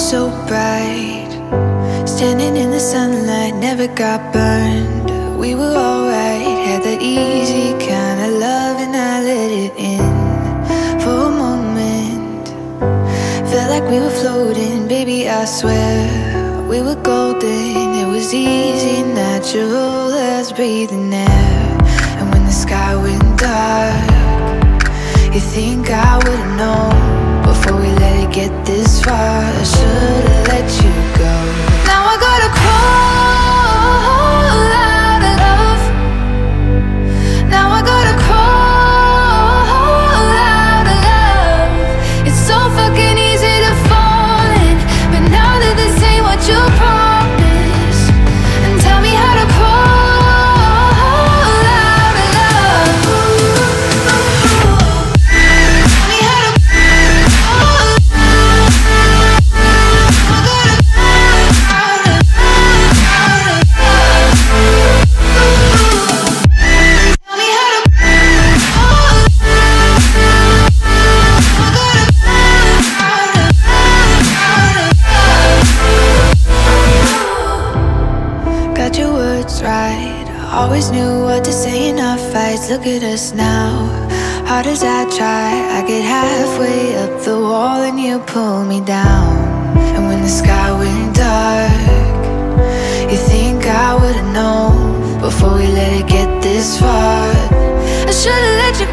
so bright. Standing in the sunlight, never got burned. We were alright, had that easy kind of love, and I let it in for a moment. Felt like we were floating, baby, I swear. We were golden, it was easy, natural as breathing air. And when the sky went dark, you think I would've known get this far? I should've let you go. Got right. Always knew what to say in our fights. Look at us now. Hard as I try, I get halfway up the wall and you pull me down. And when the sky went dark, you think I would've known before we let it get this far. I should've let you